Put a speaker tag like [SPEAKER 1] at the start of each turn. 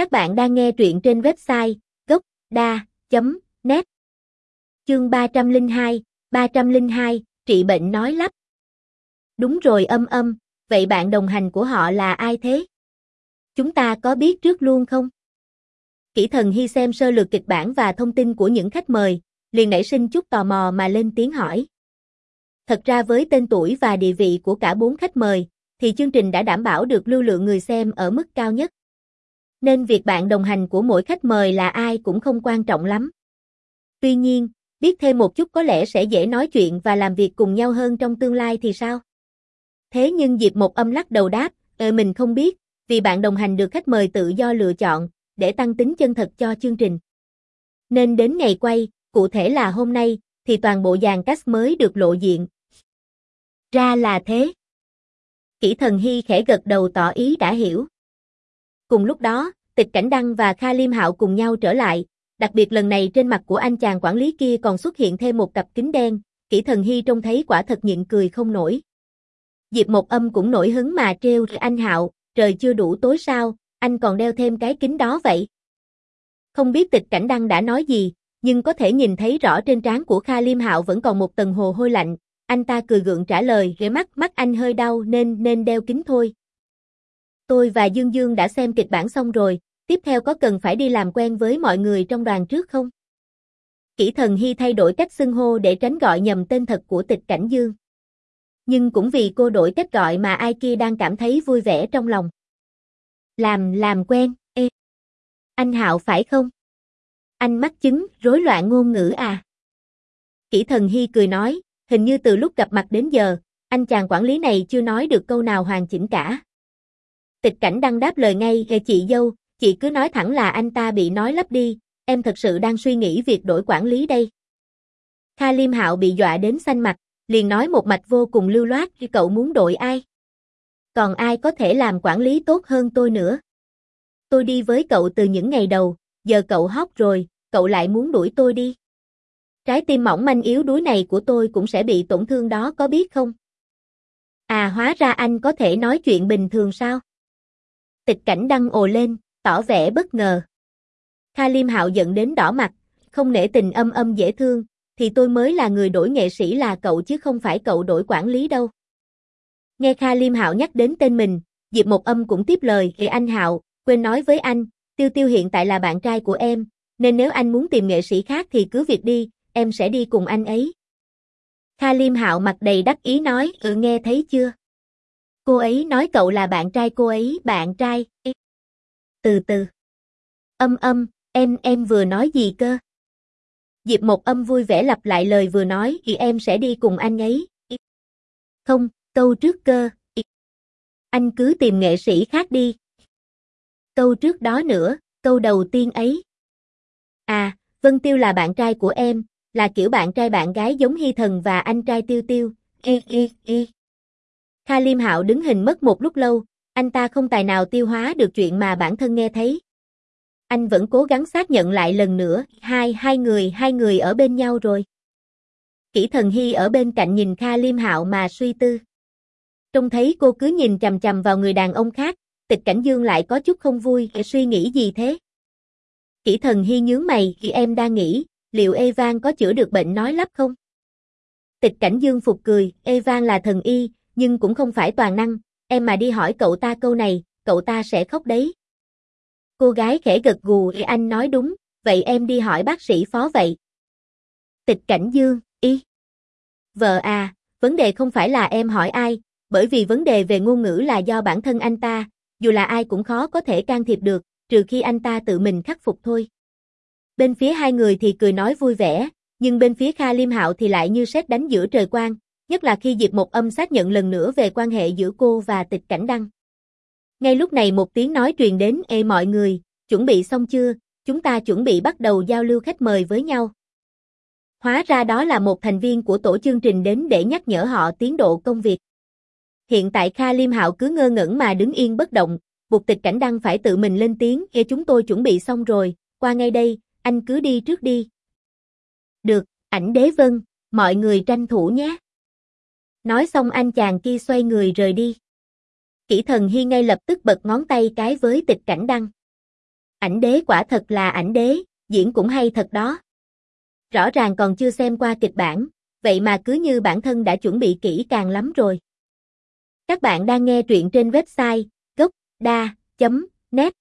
[SPEAKER 1] Các bạn đang nghe truyện trên website gốc.da.net Chương 302, 302, trị bệnh nói lắp. Đúng rồi âm âm, vậy bạn đồng hành của họ là ai thế? Chúng ta có biết trước luôn không? kỹ thần hy xem sơ lược kịch bản và thông tin của những khách mời, liền nảy sinh chút tò mò mà lên tiếng hỏi. Thật ra với tên tuổi và địa vị của cả bốn khách mời, thì chương trình đã đảm bảo được lưu lượng người xem ở mức cao nhất. Nên việc bạn đồng hành của mỗi khách mời là ai cũng không quan trọng lắm. Tuy nhiên, biết thêm một chút có lẽ sẽ dễ nói chuyện và làm việc cùng nhau hơn trong tương lai thì sao? Thế nhưng Diệp một âm lắc đầu đáp, ờ mình không biết, vì bạn đồng hành được khách mời tự do lựa chọn, để tăng tính chân thật cho chương trình. Nên đến ngày quay, cụ thể là hôm nay, thì toàn bộ dàn cast mới được lộ diện. Ra là thế. Kỷ thần hy khẽ gật đầu tỏ ý đã hiểu. Cùng lúc đó, tịch cảnh đăng và Kha Liêm Hạo cùng nhau trở lại, đặc biệt lần này trên mặt của anh chàng quản lý kia còn xuất hiện thêm một cặp kính đen, kỹ thần hy trông thấy quả thật nhịn cười không nổi. Diệp một âm cũng nổi hứng mà treo anh Hạo, trời chưa đủ tối sao, anh còn đeo thêm cái kính đó vậy. Không biết tịch cảnh đăng đã nói gì, nhưng có thể nhìn thấy rõ trên trán của Kha Liêm Hạo vẫn còn một tầng hồ hôi lạnh, anh ta cười gượng trả lời, ghé mắt mắt anh hơi đau nên nên đeo kính thôi. Tôi và Dương Dương đã xem kịch bản xong rồi, tiếp theo có cần phải đi làm quen với mọi người trong đoàn trước không? Kỷ thần hy thay đổi cách xưng hô để tránh gọi nhầm tên thật của tịch cảnh Dương. Nhưng cũng vì cô đổi cách gọi mà ai kia đang cảm thấy vui vẻ trong lòng. Làm, làm quen, ê. Anh Hạo phải không? Anh mắc chứng, rối loạn ngôn ngữ à? Kỷ thần hy cười nói, hình như từ lúc gặp mặt đến giờ, anh chàng quản lý này chưa nói được câu nào hoàn chỉnh cả. Tịch cảnh đăng đáp lời ngay, chị dâu, chị cứ nói thẳng là anh ta bị nói lấp đi, em thật sự đang suy nghĩ việc đổi quản lý đây. Kha Liêm Hạo bị dọa đến xanh mặt, liền nói một mạch vô cùng lưu loát, khi cậu muốn đổi ai? Còn ai có thể làm quản lý tốt hơn tôi nữa? Tôi đi với cậu từ những ngày đầu, giờ cậu hóc rồi, cậu lại muốn đuổi tôi đi. Trái tim mỏng manh yếu đuối này của tôi cũng sẽ bị tổn thương đó có biết không? À hóa ra anh có thể nói chuyện bình thường sao? Tịch cảnh đăng ồ lên, tỏ vẻ bất ngờ. Kha Liêm Hạo giận đến đỏ mặt, không nể tình âm âm dễ thương, thì tôi mới là người đổi nghệ sĩ là cậu chứ không phải cậu đổi quản lý đâu. Nghe Kha Liêm Hạo nhắc đến tên mình, Diệp Một Âm cũng tiếp lời, "Thì anh Hạo, quên nói với anh, Tiêu Tiêu hiện tại là bạn trai của em, nên nếu anh muốn tìm nghệ sĩ khác thì cứ việc đi, em sẽ đi cùng anh ấy." Kha Liêm Hạo mặt đầy đắc ý nói, "Ừ nghe thấy chưa?" Cô ấy nói cậu là bạn trai cô ấy, bạn trai. Từ từ. Âm âm, em em vừa nói gì cơ? Diệp một âm vui vẻ lặp lại lời vừa nói, thì em sẽ đi cùng anh ấy. Không, câu trước cơ. Anh cứ tìm nghệ sĩ khác đi. Câu trước đó nữa, câu đầu tiên ấy. À, Vân Tiêu là bạn trai của em, là kiểu bạn trai bạn gái giống Hy Thần và anh trai Tiêu Tiêu. Ê, ê, ê. Kha Liêm Hạo đứng hình mất một lúc lâu, anh ta không tài nào tiêu hóa được chuyện mà bản thân nghe thấy. Anh vẫn cố gắng xác nhận lại lần nữa, hai, hai người, hai người ở bên nhau rồi. Kỷ thần hy ở bên cạnh nhìn Kha Liêm Hạo mà suy tư. Trông thấy cô cứ nhìn chầm chầm vào người đàn ông khác, tịch cảnh dương lại có chút không vui, suy nghĩ gì thế? Kỷ thần hy nhướng mày, khi em đang nghĩ, liệu Evan có chữa được bệnh nói lắp không? Tịch cảnh dương phục cười, Evan là thần y, nhưng cũng không phải toàn năng, em mà đi hỏi cậu ta câu này, cậu ta sẽ khóc đấy. Cô gái khẽ gật gù, anh nói đúng, vậy em đi hỏi bác sĩ phó vậy. Tịch cảnh dương, y. Vợ à, vấn đề không phải là em hỏi ai, bởi vì vấn đề về ngôn ngữ là do bản thân anh ta, dù là ai cũng khó có thể can thiệp được, trừ khi anh ta tự mình khắc phục thôi. Bên phía hai người thì cười nói vui vẻ, nhưng bên phía Kha Liêm Hạo thì lại như sét đánh giữa trời quang, nhất là khi Diệp Một Âm xác nhận lần nữa về quan hệ giữa cô và Tịch Cảnh Đăng. Ngay lúc này một tiếng nói truyền đến, "Ê mọi người, chuẩn bị xong chưa? Chúng ta chuẩn bị bắt đầu giao lưu khách mời với nhau." Hóa ra đó là một thành viên của tổ chương trình đến để nhắc nhở họ tiến độ công việc. Hiện tại Kha Liêm Hạo cứ ngơ ngẩn mà đứng yên bất động, buộc Tịch Cảnh Đăng phải tự mình lên tiếng, "Ê chúng tôi chuẩn bị xong rồi, qua ngay đây, anh cứ đi trước đi." "Được, ảnh đế vân, mọi người tranh thủ nhé." Nói xong anh chàng kia xoay người rời đi. Kỷ thần hy ngay lập tức bật ngón tay cái với tịch cảnh đăng. Ảnh đế quả thật là ảnh đế, diễn cũng hay thật đó. Rõ ràng còn chưa xem qua kịch bản, vậy mà cứ như bản thân đã chuẩn bị kỹ càng lắm rồi. Các bạn đang nghe truyện trên website gocda.net